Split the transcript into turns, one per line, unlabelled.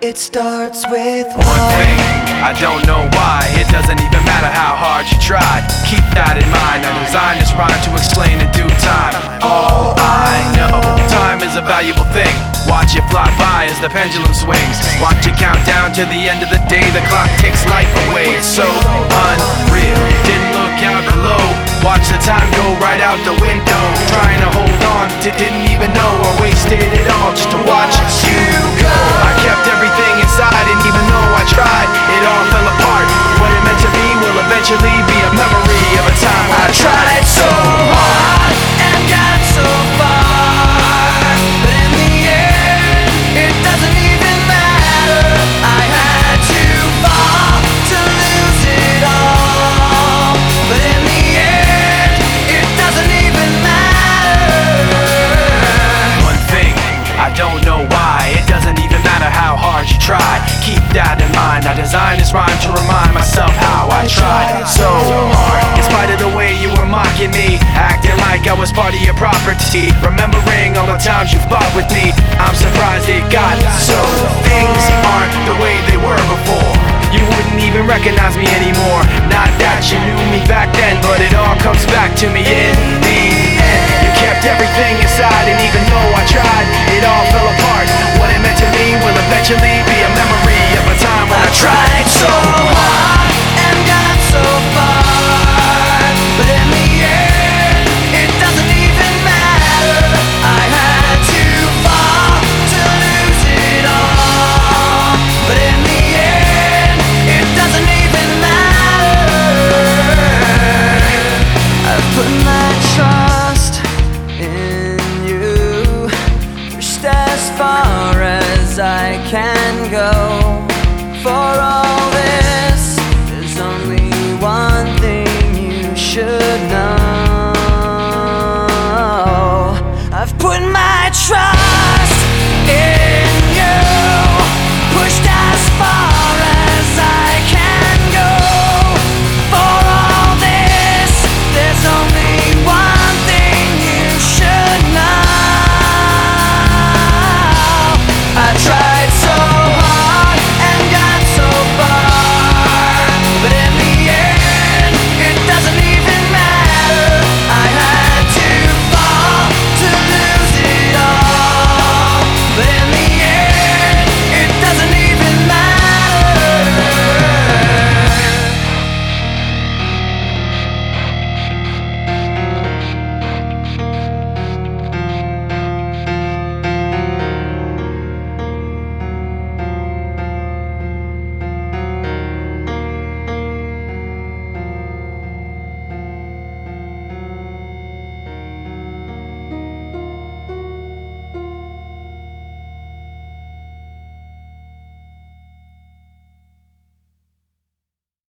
It starts with
One thing, I don't know why. It doesn't even matter how hard you try. Keep that in mind. I designed this rhyme to explain in as the pendulum swings. Watch it count down to the end of the day. The clock takes life away. It's so unreal. Didn't look out below. Watch the time go right out the window. Trying to hold on to didn't even know I wasted it all just to watch you go. I was part of your property. Remembering all the times you fought with me, I'm surprised it got so. Things aren't the way they were before. You wouldn't even recognize me anymore. Not that you knew me back then, but it all comes back to me in the end. You kept everything as far as I can go. For all this, there's only one thing you should know.
I've put my trust.